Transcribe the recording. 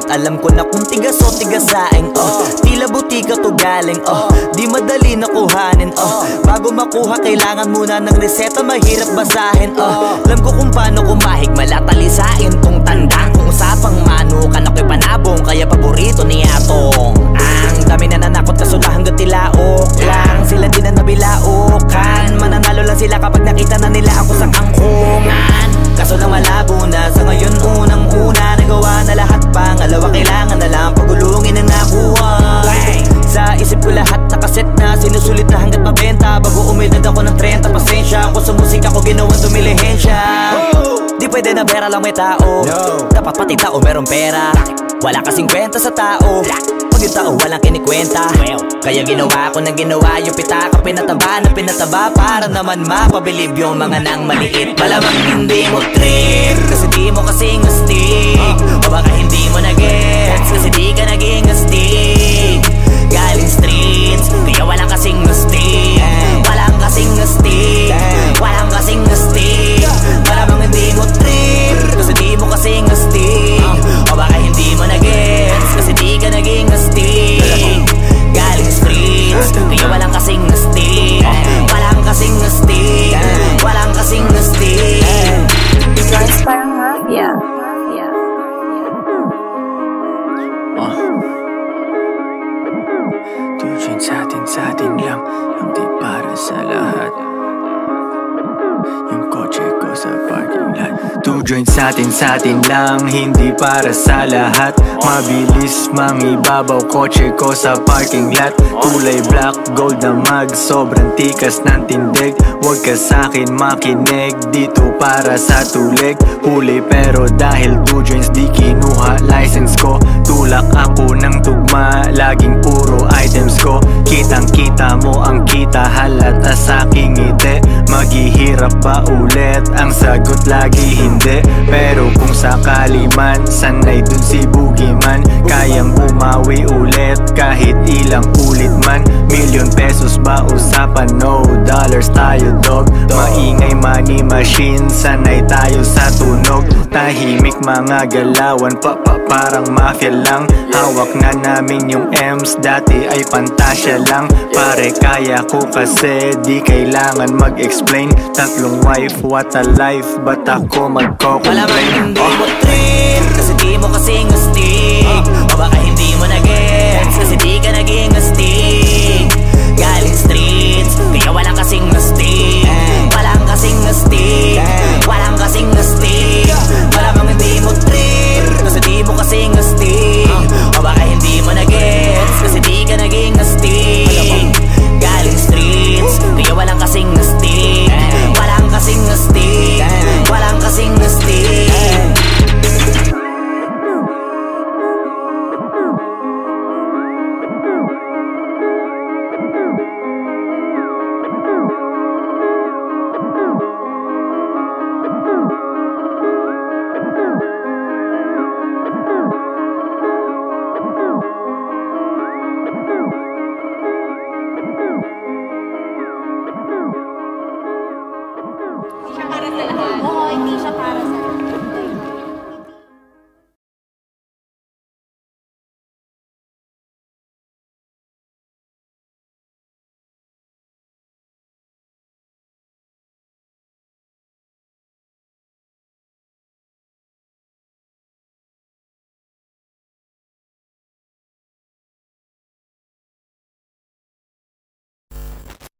ang gamit. Alam ko na kung tigas o tigasaing oh. Tila butika to galing oh. Di madali na kuhanin oh. Bago makuha kailangan muna ng reseta. Mahirap basahin oh. Alam ko kung paano kumahig Malatalisain tong tandang Kung usapang manukan ako'y panabong. Kaya paborito ni Atong. Ang dami na nanakot kaso na hanggang tilaok lang. Sila din na nabilaukan Mananalo lang sila kapag nakita na nila ako sa kangkungan. Kaso lang malabo na sa pangalawa kailangan na lang pagulungin ang nakuha Sa isip ko lahat nakaset na Sinusulit na hanggat mabenta. Bago umidad ako ng 30 Pasensya ako sa musika ko ginawa dumilihensya Di pwede na pera lang may tao. Dapat pati tao merong pera. Wala kasing kwenta sa tao yung tao walang kinikwenta. Kaya ginawa ko ng ginawa Yung pitaka pinataba na pinataba Para naman mapabilib yung mga nang maliit. Malamang hindi mo trip Kasi di mo kasing astig O baka hindi mo na gets Kasi di Sa atin, sa atin lang Hindi para sa lahat Yung kotse ko sa parking lot Two joints sa atin, sa atin lang Hindi para sa lahat. Mabilis, mangibabaw Kotse ko sa parking lot. Kulay black, gold na mag Sobrang tikas ng tindig. Huwag ka sa'kin makinig Dito para sa tulig. Huli pero dahil two joints Di kinuha license Tulak ako ng tugma. Laging puro items ko Kitang kita mo ang kita Halata sa aking ngiti. Maghihirap ba ulit? Ang sagot lagi hindi. Pero kung sakali man Sanay dun si Boogeyman Kayang bumawi ulit Kahit ilang ulit man. Million pesos ba usapan? No dollars tayo dog. Maingay money machine Sanay tayo sa tunog. Tahimik mga galawan pa, pa Parang mafia lang. Hawak na namin yung M's Dati ay pantasya lang. Pare kaya ko kasi Di kailangan mag-explain. Tatlong wife, what a life. Ba't ako magko-complain? hindi mo trip Kasi di mo kasing astig O baka hindi mo na gets Kasi di ka naging astig